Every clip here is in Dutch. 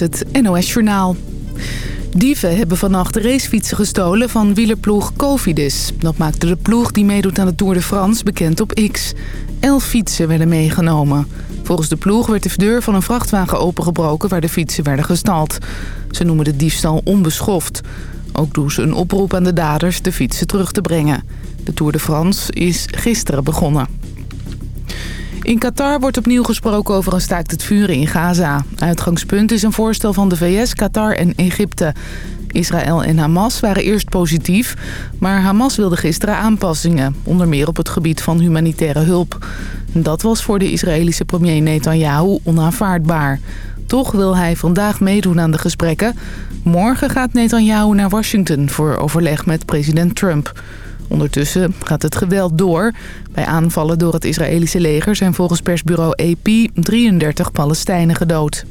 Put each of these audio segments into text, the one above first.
het NOS Journaal. Dieven hebben vannacht racefietsen gestolen van wielerploeg Cofidis. Dat maakte de ploeg die meedoet aan de Tour de France bekend op X. Elf fietsen werden meegenomen. Volgens de ploeg werd de deur van een vrachtwagen opengebroken waar de fietsen werden gestald. Ze noemen de diefstal onbeschoft. Ook doen ze een oproep aan de daders de fietsen terug te brengen. De Tour de France is gisteren begonnen. In Qatar wordt opnieuw gesproken over een staakt het vuren in Gaza. Uitgangspunt is een voorstel van de VS, Qatar en Egypte. Israël en Hamas waren eerst positief, maar Hamas wilde gisteren aanpassingen. Onder meer op het gebied van humanitaire hulp. Dat was voor de Israëlische premier Netanyahu onaanvaardbaar. Toch wil hij vandaag meedoen aan de gesprekken. Morgen gaat Netanyahu naar Washington voor overleg met president Trump. Ondertussen gaat het geweld door. Bij aanvallen door het Israëlische leger zijn volgens persbureau AP 33 Palestijnen gedood.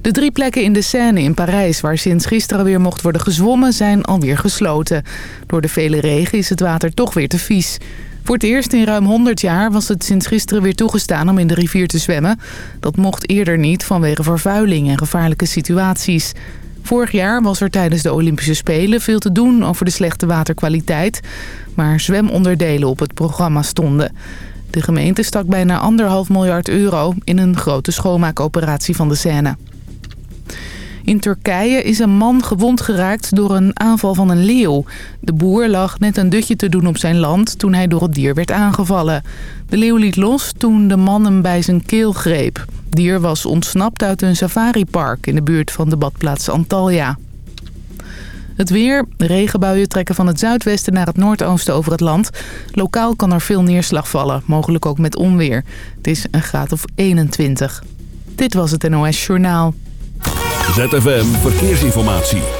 De drie plekken in de Seine in Parijs waar sinds gisteren weer mocht worden gezwommen zijn alweer gesloten. Door de vele regen is het water toch weer te vies. Voor het eerst in ruim 100 jaar was het sinds gisteren weer toegestaan om in de rivier te zwemmen. Dat mocht eerder niet vanwege vervuiling en gevaarlijke situaties. Vorig jaar was er tijdens de Olympische Spelen veel te doen over de slechte waterkwaliteit. Maar zwemonderdelen op het programma stonden. De gemeente stak bijna anderhalf miljard euro in een grote schoonmaakoperatie van de Seine. In Turkije is een man gewond geraakt door een aanval van een leeuw. De boer lag net een dutje te doen op zijn land toen hij door het dier werd aangevallen. De leeuw liet los toen de man hem bij zijn keel greep. Dier was ontsnapt uit een safaripark in de buurt van de badplaats Antalya. Het weer. Regenbuien trekken van het zuidwesten naar het noordoosten over het land. Lokaal kan er veel neerslag vallen, mogelijk ook met onweer. Het is een graad of 21. Dit was het NOS Journaal. ZFM Verkeersinformatie.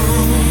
alone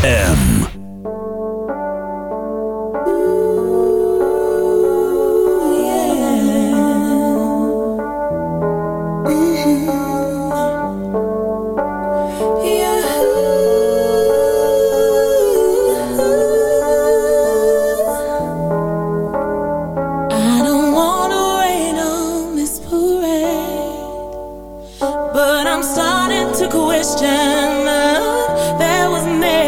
ZFM. but I'm starting to question love that was made.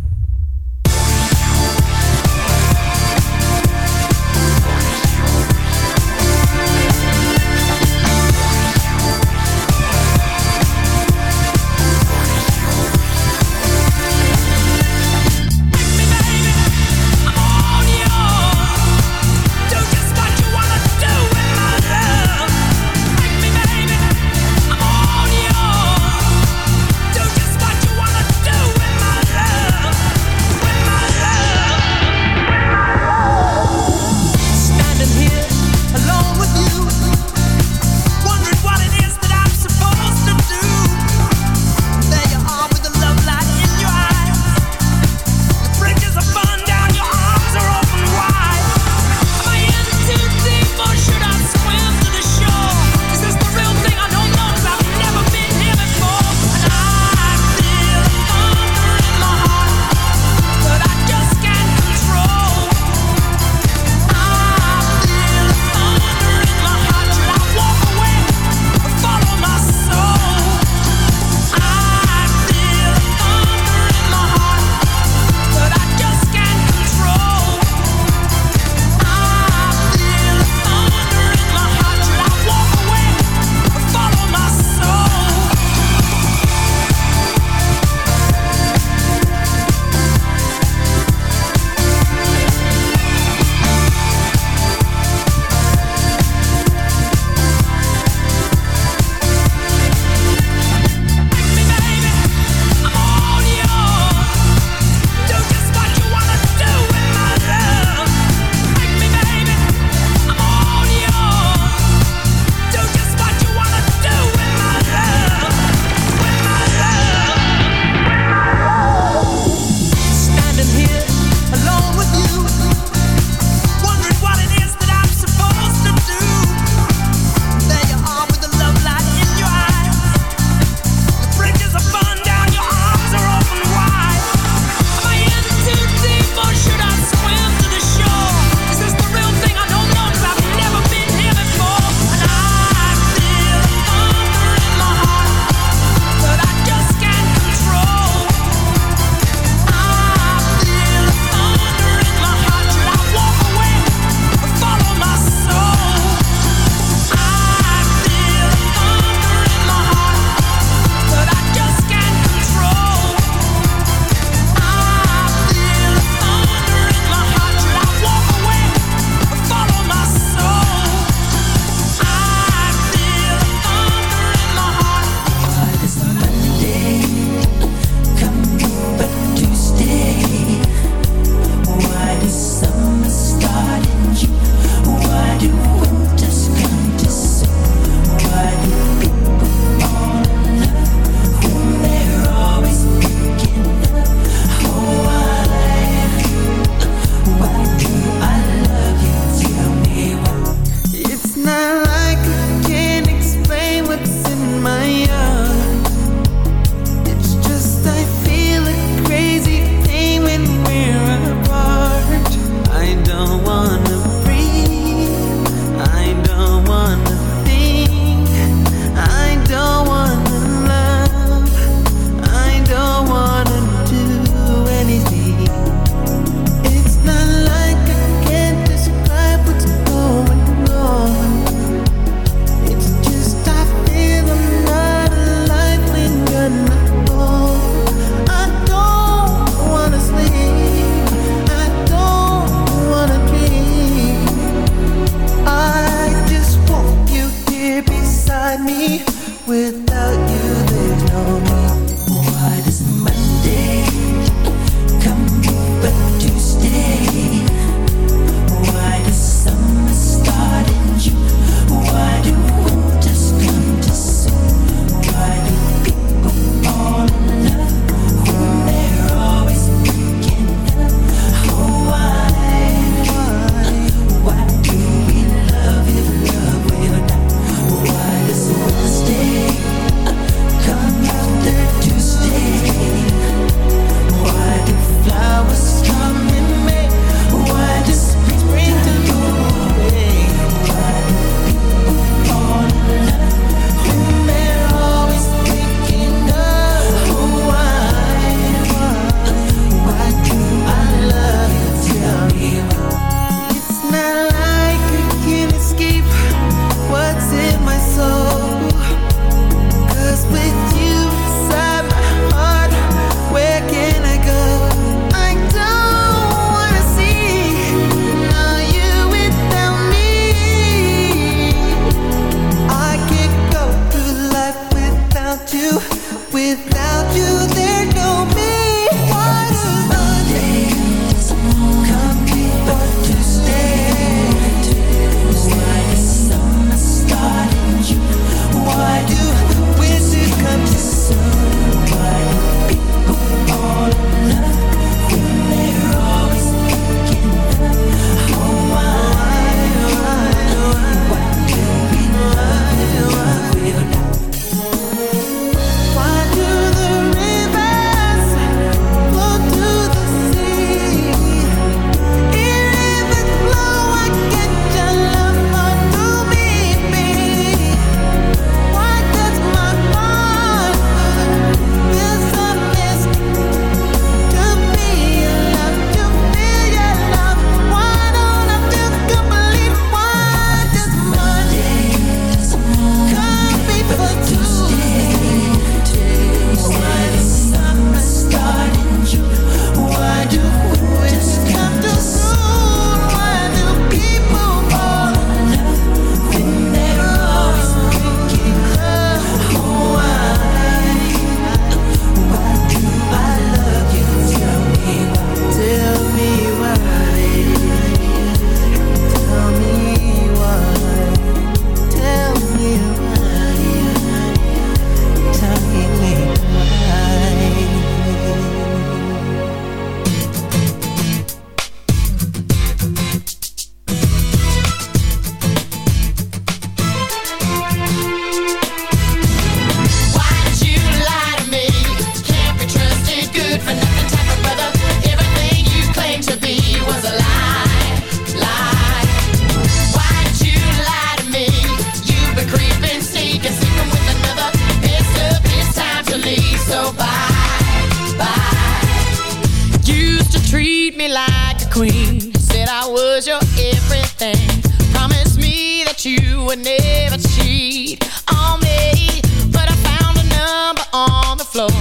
treat me like a queen. Said I was your everything. Promised me that you would never cheat on me. But I found a number on the floor,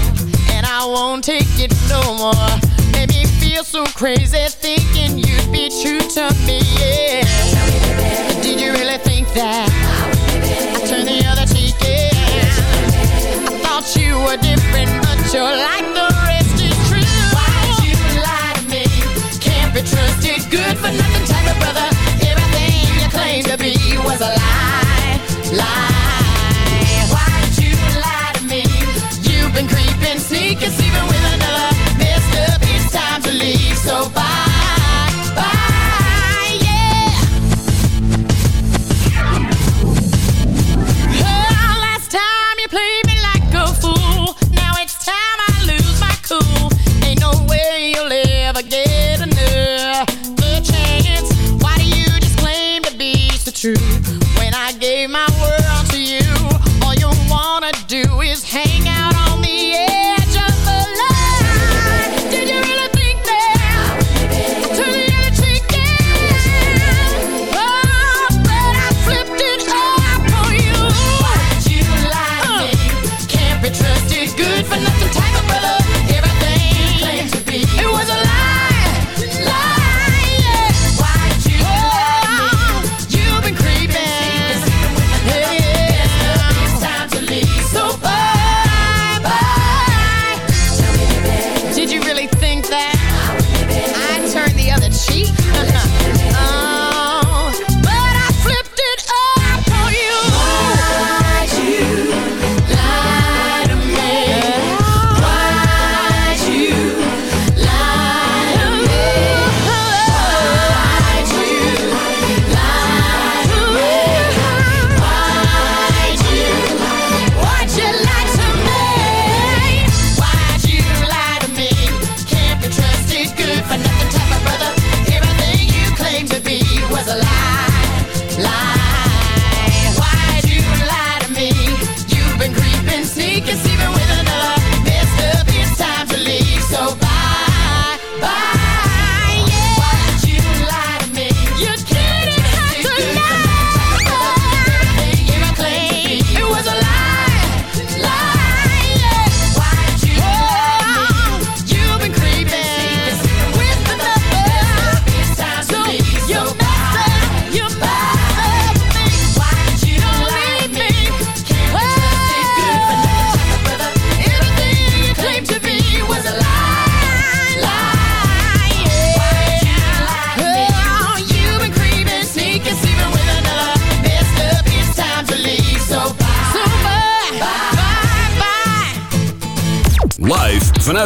and I won't take it no more. Made me feel so crazy thinking you'd be true to me. Yeah. Did you really think that I turned the other cheek? Yeah. I thought you were different, but you're like the Good for nothing type of brother. Everything you claimed to be was a lie, lie. Why did you lie to me? You've been creeping, sneaking, sleeping with another. Messed up, it's time to leave. So bye.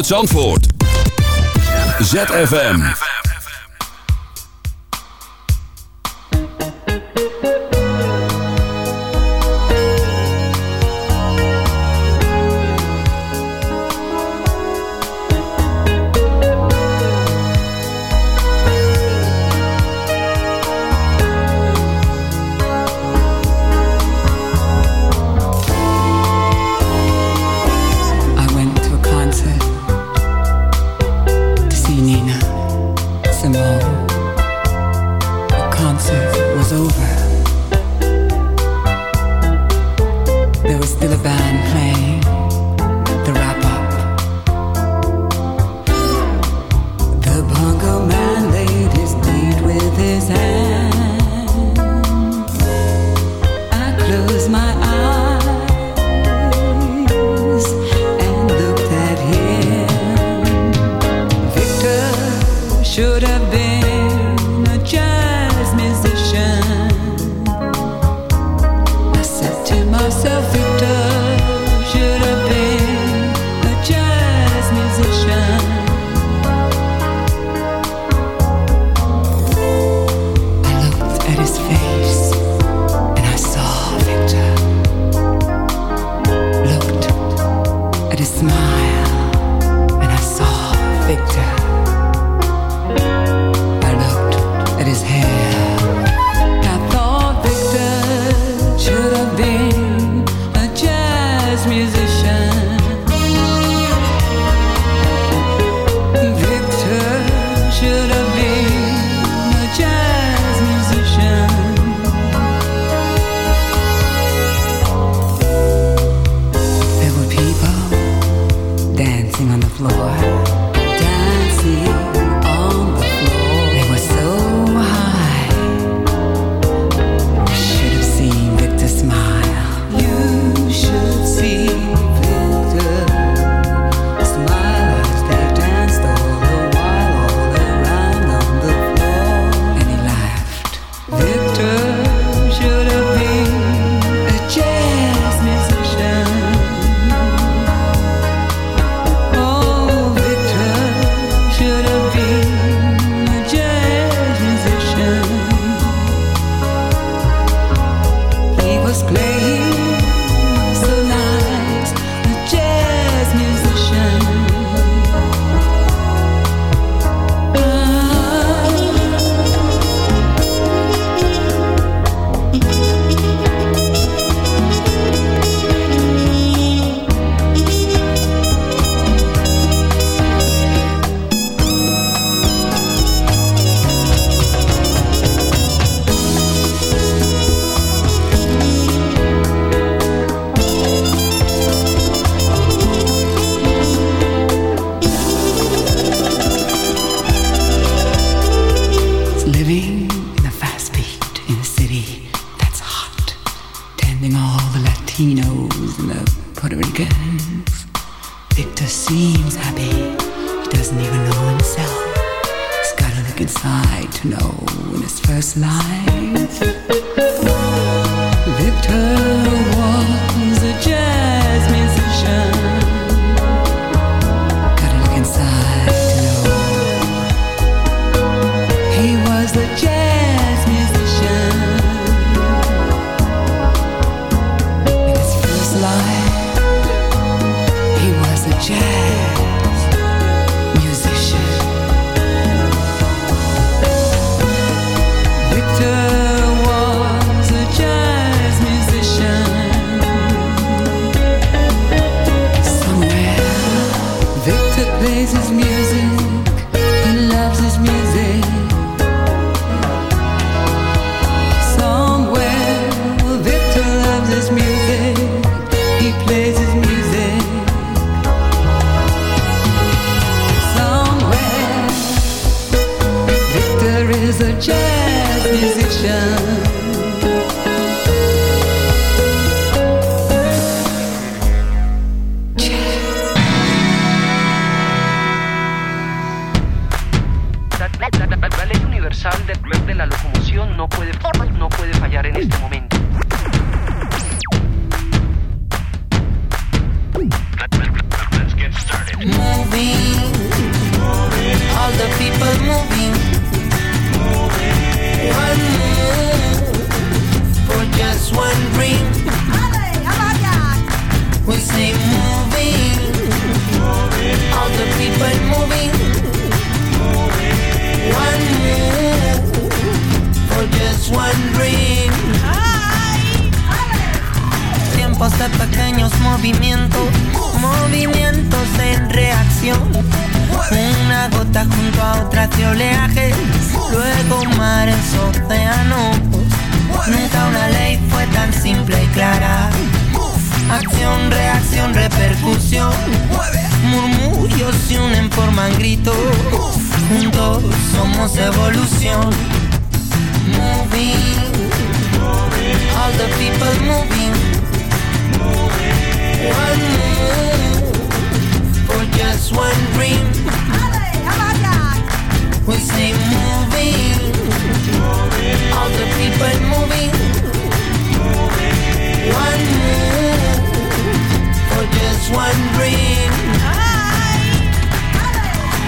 Zandvoort. ZFM.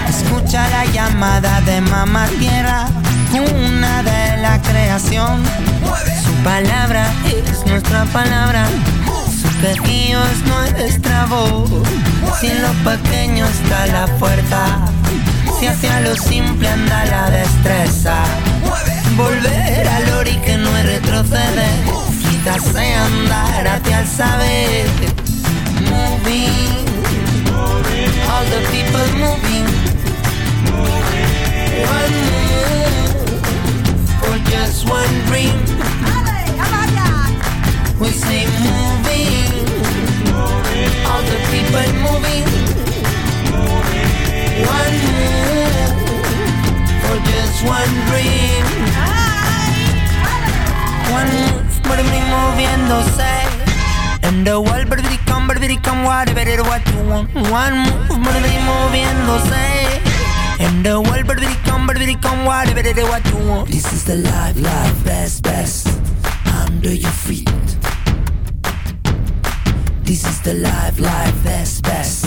Escucha la llamada de mamá tierra, una de la creación. Su palabra es nuestra palabra. Su quejío es nuestra voz. Si en lo pequeño está la fuerza, si hacia lo simple anda la destreza. Volver al ori que no es retroceder, quizás andar hacia el saber. Moving, all the people moving. One move for just one dream. We say moving, all the people moving. One move just one dream. One move, mí moviéndose. And the world, but it come, it come, whatever it what you want. One move, but it moviéndose. And the world, but it come, it come, whatever it what you want. This is the life, life, best, best. Under your feet. This is the life, life, best, best.